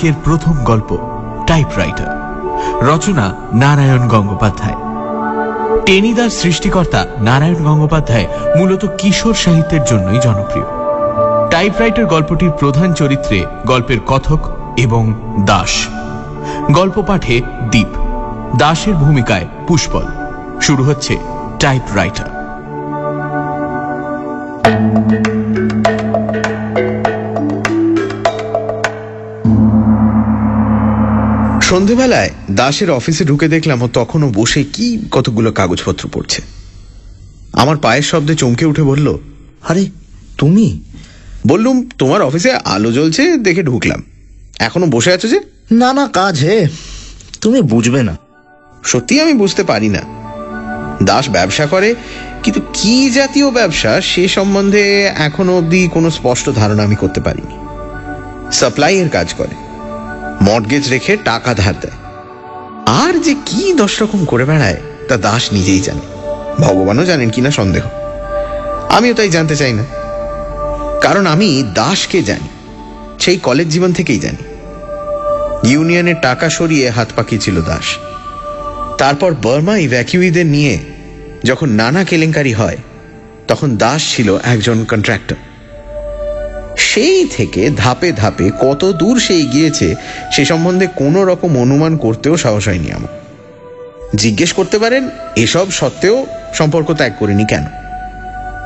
আজকের প্রথম গল্প টাইপরাইটার রচনা, নারায়ণ গঙ্গোপাধ্যায়। টেনিদার সৃষ্টিকর্তা নারায়ণ গঙ্গোপাধ্যায় মূলত কিশোর সাহিত্যের জন্যই জনপ্রিয়। টাইপরাইটার গল্পটির প্রধান চরিত্রে গল্পের কথক এবং দাস। গল্প পাঠে দ্বীপ দাসের ভূমিকায় পুষ্পল। শুরু হচ্ছে টাইপরাইটার সন্ধেবেলায় দাসের অফিসে ঢুকে দেখলাম ও তখনও বসে কি কতগুলো কাগজপত্র পড়ছে। আমার পায়ের শব্দে চমকে উঠে বলল আরে তুমি? বললুম তোমার অফিসে আলো জ্বলছে দেখে ঢুকলাম। এখনও বসে আছো যে? না না কাজ হে। তুমি বুঝবে না। সত্যি আমি বুঝতে পারি না। দাস ব্যবসা করে কিন্তু কি জাতীয় ব্যবসা সে সম্বন্ধে এখনও অবধি কোনো স্পষ্ট ধারণা আমি করতে পারিনি। সাপ্লাই এর কাজ করে। মর্গেজ রেখে টাকা ধার দেয়। আর যে কি দশ রকম করে বেড়ায়, তা দাস নিজেই জানে। ভগবানও জানেন কিনা সন্দেহ। আমিও তাই জানতে চাই না। কারণ আমি দাসকে জানি, সেই কলেজ জীবন থেকেই জানি। ইউনিয়নের টাকা সরিয়ে হাত পাকিয়েছিল দাস। তারপর বর্মা ইভ্যাকিউইদের নিয়ে যখন নানা কেলেঙ্কারি হয়, তখন দাস ছিল একজন কন্ট্রাক্টর। সেই থেকে ধাপে ধাপে কত দূর সে এগিয়েছে, সে সম্বন্ধে কোনো রকম অনুমান করতেও সাহস হয়নি আমার। জিজ্ঞেস করতে পারেন, এসব সত্ত্বেও সম্পর্ক ত্যাগ করিনি কেন?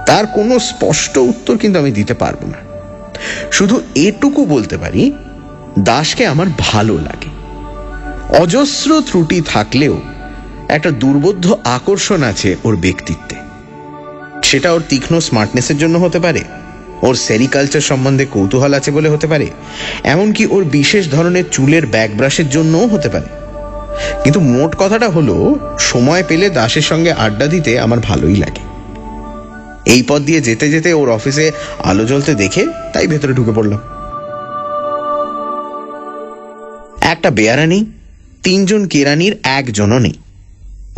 তার কোনো স্পষ্ট উত্তর কিন্তু আমি দিতে পারব না। শুধু এটুকু বলতে পারি, দাসকে আমার ভালো লাগে। অজস্র ত্রুটি থাকলেও একটা দুর্বোধ্য আকর্ষণ আছে ওর ব্যক্তিত্বে। সেটা ওর তীক্ষ্ণ স্মার্টনেসের জন্য হতে পারে। ওর সেরিকালচার সম্বন্ধে কৌতূহল আছে বলে হতে পারে, এমনকি ওর বিশেষ ধরনের চুলের ব্যাক ব্রাশের জন্যও হতে পারে। কিন্তু মোট কথাটা হলো, সময় পেলে দাসের সঙ্গে আড্ডা দিতে আমার ভালোই লাগে। এই পথ দিয়ে যেতে যেতে ওর অফিসে আলো জ্বলতে দেখে তাই ভেতরে ঢুকে পড়লাম। একটা বেয়ারা নেই, তিনজন কেরানির একজনও নেই।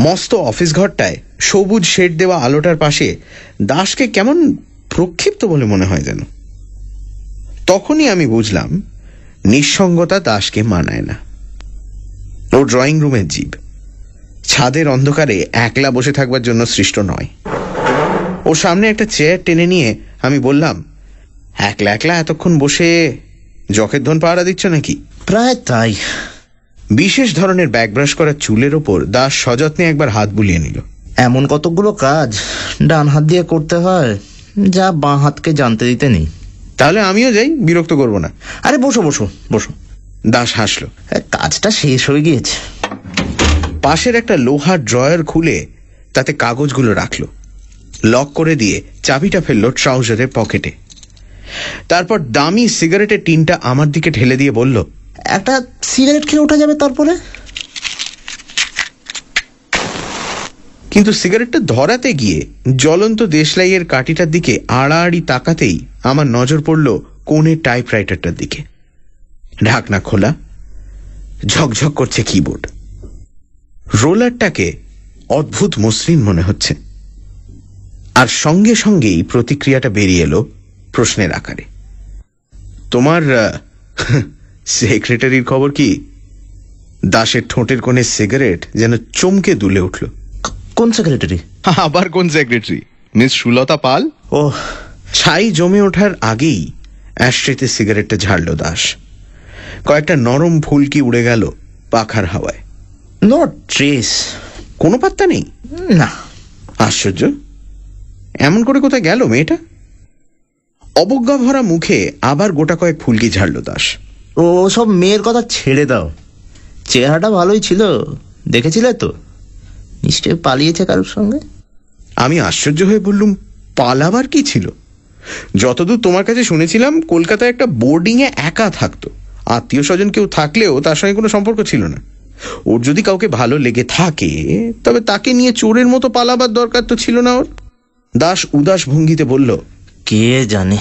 মস্ত অফিস ঘরটায় সবুজ শেড দেওয়া আলোটার পাশে দাসকে কেমন প্রক্ষিপ্ত বলে মনে হয় যেন। তখনই আমি বুঝলাম নিঃসঙ্গতা দাসকে মানায় না। ও ড্রয়িং রুমের জীব। ছাদের অন্ধকারে একলা বসে থাকবার জন্য সৃষ্ট নয়। ওর সামনে একটা চেয়ার টেনে নিয়ে আমি বললাম একলা একলা এতক্ষণ বসে জখের ধন পাহারা দিচ্ছ নাকি? প্রায় তাই। বিশেষ ধরনের ব্যাকব্রাশ করা চুলের ওপর দাস সযত্নে একবার হাত বুলিয়ে নিল। এমন কতগুলো কাজ ডান হাত দিয়ে করতে হয়। যা বাঁ হাতকে জানতে দিতে নেই। তাহলে আমিও যাই বিরক্ত করব না। আরে বসো বসো বসো। দাস হাসলো। কাজটা শেষ হয়ে গিয়েছে। পাশের একটা লোহার ড্রয়ার খুলে তাতে কাগজগুলো রাখল। লক করে দিয়ে চাবিটা ফেলল ট্রাউজারের পকেটে। তারপর দামি সিগারেটের টিনটা আমার দিকে ঠেলে দিয়ে বলল একটা সিগারেট খেয়ে ওঠা যাবে তারপরে? কিন্তু সিগারেটটা ধরাতে গিয়ে জ্বলন্ত দেশলাইয়ের কাঠিটার দিকে আড়াআড়ি তাকাতেই আমার নজর পড়ল কোণের টাইপরাইটারটার দিকে। ঢাকনা খোলা, ঝকঝক করছে কিবোর্ড। রোলারটাকে অদ্ভুত মসৃণ মনে হচ্ছে। আর সঙ্গে সঙ্গেই প্রতিক্রিয়াটা বেরিয়ে এলো প্রশ্নের আকারে। তোমার সেক্রেটারির খবর কি? দাসের ঠোঁটের কোণে সিগারেট যেন চমকে দুলে উঠল। কোন সেক্রেটারি আবার কোন সেক্রেটারি মিস সুলতা পাল? ও ছাই জমে ওঠার আগেই অ্যাস্ট্রেতে সিগারেটটা ঝাড়ল দাস। কয়েকটা নরম ফুলকি উড়ে গেল পাখার হাওয়ায়। নো ট্রেস কোনো পাত্তা নেই? না। আশ্চর্য। এমন করে কোথায় গেল মেয়েটা? অবজ্ঞা ভরা মুখে আবার গোটা কয়েক ফুলকি ঝাড়ল দাস। ও সব মেয়ের কথা ছেড়ে দাও। চেহারাটা ভালোই ছিল দেখেছিলে তো? নিশ্চয়ই পালিয়েছে কারোর সঙ্গে? আমি আশ্চর্য হয়ে বললুম পালাবার কি ছিল? যতদূর তোমার কাছে শুনেছিলাম কলকাতায় একটা বোর্ডিংয়ে একা থাকতো। আত্মীয় স্বজন কেউ থাকলেও তার সঙ্গে কোনো সম্পর্ক ছিল না। ওর যদি কাউকে ভালো লেগে থাকে তবে তাকে নিয়ে চোরের মতো পালাবার দরকার তো ছিল না ওর। দাস উদাস ভঙ্গিতে বলল কে জানে?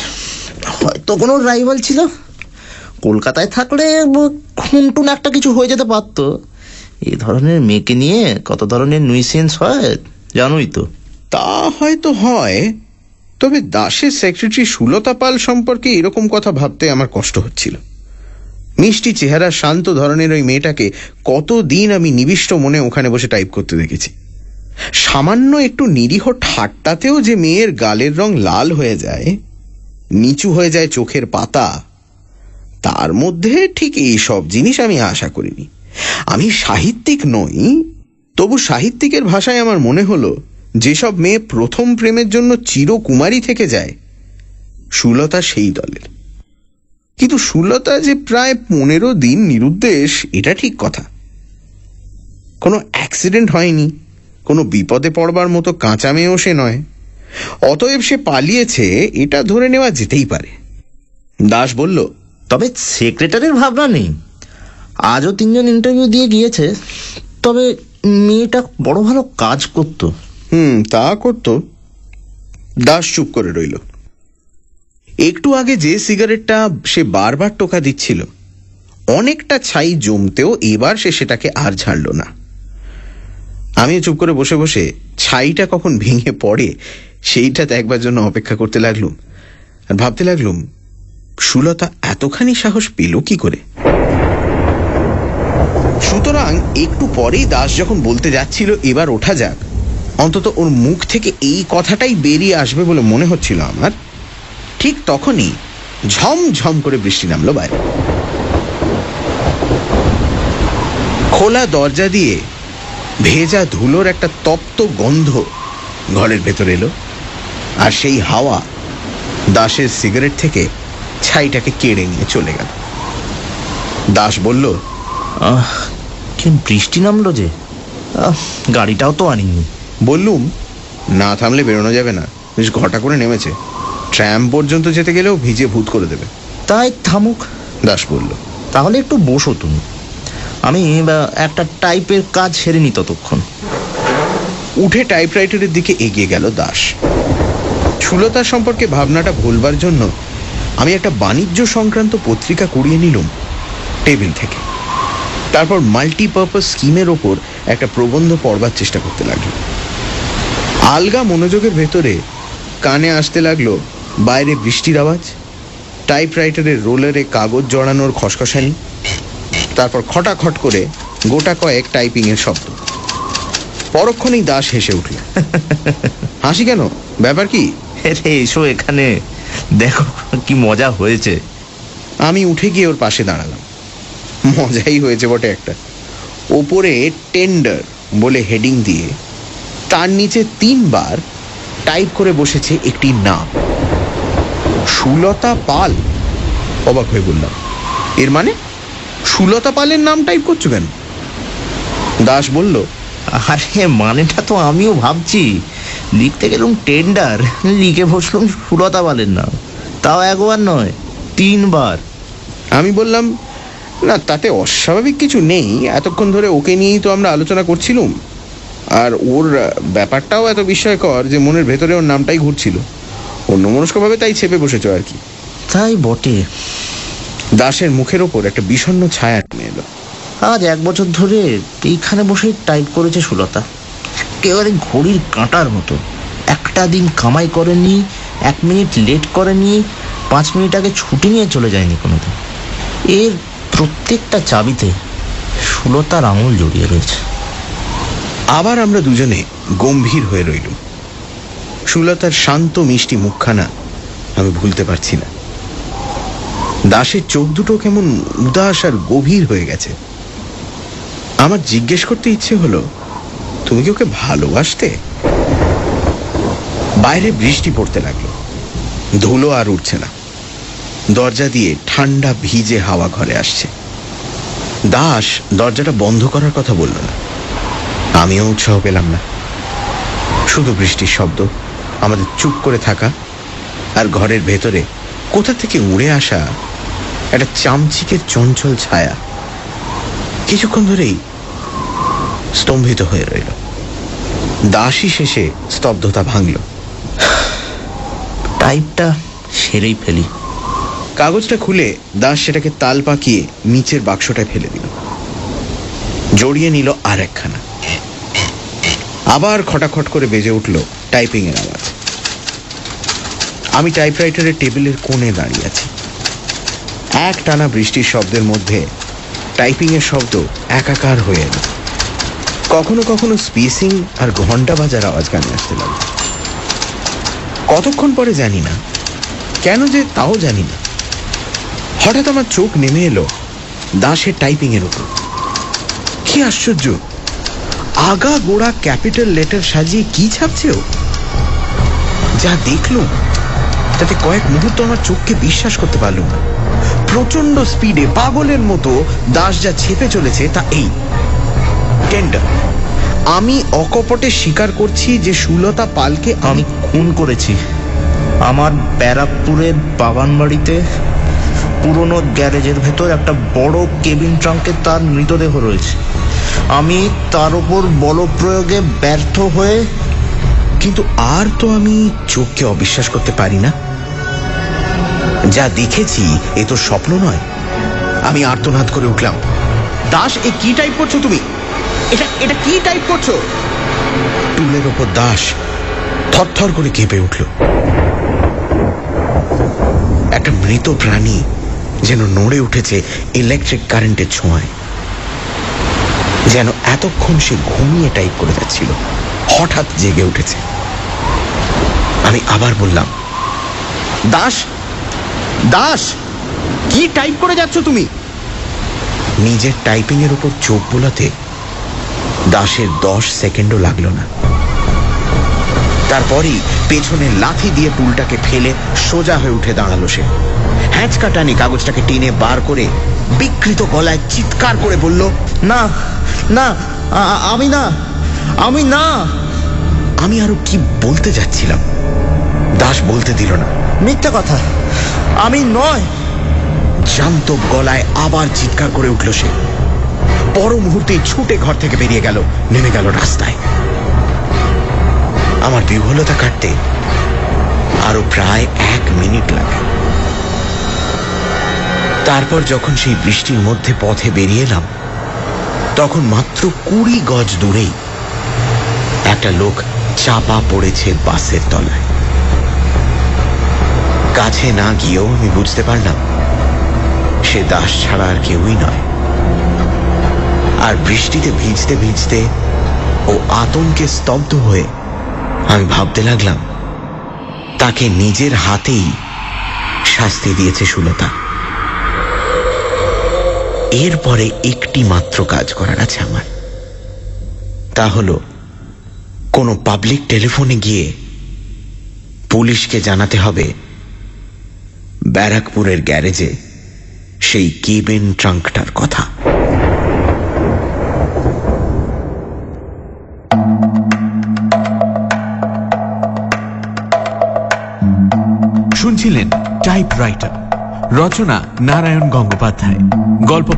হয়তো কোনো রাইভাল ছিল। কলকাতায় থাকলে খুনটুন একটা কিছু হয়ে যেতে পারতো। এই ধরনের মেয়েকে নিয়ে কত ধরনের নুইসেন্স হয়, জানোই তো। তা হয়তো হয়, তবে দাসের সেক্রেটারি সুলতা পাল সম্পর্কে এরকম কথা ভাবতে আমার কষ্ট হচ্ছিল। মিষ্টি চেহারা শান্ত ধরনের ওই মেয়েটাকে কতদিন আমি নিবিষ্ট মনে ওখানে বসে টাইপ করতে দেখেছি। সামান্য একটু নিরীহ ঠাট্টাতেও যে মেয়ের গালের রং লাল হয়ে যায়, নিচু হয়ে যায় চোখের পাতা, তার মধ্যে ঠিক এই সব জিনিস আমি আশা করিনি। আমি সাহিত্যিক নই, তবু সাহিত্যিকের ভাষায় আমার মনে হলো, যেসব মেয়ে প্রথম প্রেমের জন্য চিরকুমারী থেকে যায়, সুলতা সেই দলের। কিন্তু সুলতা যে প্রায় পনেরো দিন নিরুদ্দেশ, এটা ঠিক কথা। কোনো অ্যাক্সিডেন্ট হয়নি, কোনো বিপদে পড়বার মতো কাঁচা মেয়েও সে নয়। অতএব সে পালিয়েছে, এটা ধরে নেওয়া যেতেই পারে। দাস বলল, তবে সেক্রেটারির ভাবনা নেই। আজও তিনজন ইন্টারভিউ দিয়ে গিয়েছে, তবে মেয়েটা বড় ভালো কাজ করতো। হুম, তা করতো। দাস চুপ করে রইল। একটু আগে যে সিগারেটটা সে বারবার টোকা দিচ্ছিল, অনেকটা ছাই জমতেও এবার সে সেটাকে আর ছাড়ল না। আমিও চুপ করে বসে বসে ছাইটা কখন ভেঙে পড়ে সেইটা দেখবার জন্য অপেক্ষা করতে লাগলুম। আর ভাবতে লাগলুম, সুলতা এতখানি সাহস পেল কি করে? সুতরাং একটু পরেই দাস যখন বলতে যাচ্ছিল, এবার ওঠা যাক। অন্তত ওর মুখ থেকে এই কথাটাই বেরিয়ে আসবে বলে মনে হচ্ছিল আমার। ঠিক তখনই ঝমঝম করে বৃষ্টি নামলো বাইরে। খোলা দরজা দিয়ে ভেজা ধুলোর একটা তপ্ত গন্ধ ঘরের ভেতর এলো, আর সেই হাওয়া দাসের সিগারেট থেকে ছাইটাকে কেড়ে নিয়ে চলে গেল। দাস বলল আহ কি বৃষ্টি নামলো যে? আহ, গাড়িটাও তো আনিনি। বললুম না থামলে বেরোনো যাবে না। বেশ ঘটা করে নেমেছে। ট্র্যাম পর্যন্ত যেতে গেলেও ভিজে ভূত করে দেবে। তাই থামুক। দাস বলল তাহলে একটু বসো তুমি। আমি বা, একটা টাইপের কাজ সেরে নি ততক্ষণ। উঠে টাইপরাইটারের দিকে এগিয়ে গেল দাস। সুলতার সম্পর্কে ভাবনাটা ভুলবার জন্য আমি একটা বাণিজ্য সংক্রান্ত পত্রিকা কুড়িয়ে নিলুম টেবিল থেকে। তারপর মাল্টিপারপাস স্কিমের ওপর একটা প্রবন্ধ পড়বার চেষ্টা করতে লাগল। আলগা মনোযোগের ভেতরে কানে আসতে লাগল বাইরে বৃষ্টির আওয়াজ টাইপরাইটারের রোলারে কাগজ জড়ানোর খসখসানি তারপর খটাখট করে গোটা কয়েক টাইপিংয়ের শব্দ। পরক্ষণেই দাস হেসে উঠল। হাসি কেন? ব্যাপার কি? এসো এখানে। দেখো কি মজা হয়েছে। আমি উঠে গিয়ে ওর পাশে দাঁড়ালাম। মজাই হয়েছে বটে একটা। ওপরে টেন্ডার বলে হেডিং দিয়ে তার নিচে তিনবার টাইপ করে বসেছে একটি নাম। সুলতা পাল। অবাক হয়ে বললাম এর মানে? সুলতা পালের নাম টাইপ করছ কেন? দাস বলল আরে মানেটা তো আমিও ভাবছি। লিখতে গেলুম টেন্ডার লিখে বসলুম সুলতা পালের নাম। তাও একবার নয় তিনবার। আমি বললাম না তাতে অস্বাভাবিক কিছু নেই। এতক্ষণ ধরে ওকে নিয়েই তো আমরা আলোচনা করছিলুম। আর ওর ব্যাপারটাও এত বিস্ময়কর যে মনের ভেতরে ওর নামটাই ঘুরছিল। অন্যমনস্কভাবে তাই চেপে বসেছ আর কি। তাই বটে। দাসের মুখের ওপর একটা বিষণ্ণ ছায়া নেমে এলো। আজ এক বছর ধরে এইখানে বসে টাইপ করেছে সুলতা। একেবারে ঘড়ির কাঁটার মতো। একটা দিন কামাই করেনি এক মিনিট লেট করেনি পাঁচ মিনিট আগে ছুটি নিয়ে চলে যায়নি কোনোদিন। এর প্রত্যেকটা চাবিতে সুলতার আঙুল জড়িয়ে রয়েছে। আবার আমরা দুজনে গম্ভীর হয়ে রইলুম। সুলতার শান্ত মিষ্টি মুখখানা আমি ভুলতে পারছি না। দাসের চোখ দুটো কেমন উদাস আর গভীর হয়ে গেছে। আমার জিজ্ঞেস করতে ইচ্ছে হলো, তুমি কি ওকে ভালোবাসতে? বাইরে বৃষ্টি পড়তে লাগল। ধুলো আর উঠছে না। দরজা দিয়ে ঠান্ডা ভিজে হাওয়া ঘরে আসছে। দাস দরজাটা বন্ধ করার কথা বলল না। আমিও উৎসাহ পেলাম না। শুধু বৃষ্টির শব্দ, আমাদের চুপ করে থাকা আর ঘরের ভেতরে কোথা থেকে উড়ে আসা একটা চামচিকের চঞ্চল ছায়া কিছুক্ষণ ধরেই স্তম্ভিত হয়ে রইল। দাসী শেষে স্তব্ধতা ভাঙল। টাইপটা সেরেই ফেলি। কাগজটা খুলে দাস সেটাকে তাল পাকিয়ে নিচের বাক্সটায় ফেলে দিল। জড়িয়ে নিল আর একখানা। আবার খটাখট করে বেজে উঠল টাইপিং এর আওয়াজ। আমি টাইপরাইটারের টেবিলের কোণে দাঁড়িয়ে আছি। এক টানা বৃষ্টির শব্দের মধ্যে টাইপিং এর শব্দ একাকার হয়ে এলো। কখনো কখনো স্পেসিং আর ঘণ্টা বাজার আওয়াজ কানে আসতে লাগল। কতক্ষণ পরে জানি না। কেন যে তাও জানি না। হঠাৎ আমার চোখ নেমে এলো। দাসের টাইপিং এর উপর। কি আশ্চর্য! আগা গোড়া ক্যাপিটাল লেটার সাজিয়ে কি ছাপছে ও? যা দেখল, তাতে কয়েক মুহূর্ত আমার চোখকে বিশ্বাস করতে পারলাম না। প্রচণ্ড স্পিডে পাগলের মতো দাস যা ছেপে চলেছে, তা এই। টেন্ডার আমি অকপটে স্বীকার করছি যে সুলতা পালকে আমি খুন করেছি। আমার ব্যারাকপুরের বাগান বাড়িতে পুরনো গ্যারেজের ভেতর একটা বড় কেবিন ট্রাঙ্কে তার মৃতদেহ রয়েছে। আমি তার উপর বল প্রয়োগে ব্যর্থ হয়ে, কিন্তু আর তো আমি চোখকে অবিশ্বাস করতে পারি না। যা দেখেছি, এ তো স্বপ্ন নয়। আমি আর্তনাদ করে উঠলাম। দাস, এ কি টাইপ করছ তুমি? এটা এটা কি টাইপ করছ? টুলের ওপর দাস থরথর করে কেঁপে উঠল। একটা মৃত প্রাণী যেন নড়ে উঠেছে ইলেকট্রিক কারেন্টের ছোঁয়ায়। যেন এতক্ষণ সে ঘুমিয়ে টাইপ করে যাচ্ছিল। হঠাৎ জেগে উঠেছে। আমি আবার বললাম, দাস দাস, কি টাইপ করে যাচ্ছ তুমি? নিজের টাইপিং এর উপর চোখ বোলাতে দাসের দশ সেকেন্ডও লাগল না। তারপরই পেছনে লাথি দিয়ে টুলটাকে ফেলে সোজা হয়ে উঠে দাঁড়াল সে। হ্যাঁচকা টানে কাগজটাকে টেনে বার করে বিকৃত গলায় চিৎকার করে বলল, না না আমি না আমি না। আমি আরও কি বলতে যাচ্ছিলাম? দাস বলতে দিল না। মিথ্যা কথা, আমি নয়। জান্ত গলায় আবার চিৎকার করে উঠল সে। পর মুহূর্তে ছুটে ঘর থেকে বেরিয়ে গেল, নেমে গেল রাস্তায়। আমার বিহ্বলতা কাটতে আরও প্রায় এক মিনিট লাগে। তারপর যখন সেই বৃষ্টির মধ্যে পথে বেরিয়ে এলাম, তখন মাত্র কুড়ি গজ দূরেই একটা লোক চাপা পড়েছে বাসের তলায়। কাছে না গিয়েও আমি বুঝতে পারলাম, সে দাস ছাড়া আর কেউই নয়। আর বৃষ্টিতে ভিজতে ভিজতে ও আতঙ্কে স্তব্ধ হয়ে আমি ভাবতে লাগলাম, তাকে নিজের হাতেই শাস্তি দিয়েছে সুলতা। এরপরে একটি মাত্র কাজ করার আছে আমার। তা হলো, কোনো পাবলিক টেলিফোনে গিয়ে পুলিশকে জানাতে হবে, ব্যারাকপুরের গ্যারেজে সেই কেবিন ট্রাঙ্কটার কথা। শুনছিলেন টাইপ রাইটার রচনা নারায়ণ গঙ্গোপাধ্যায়। গল্প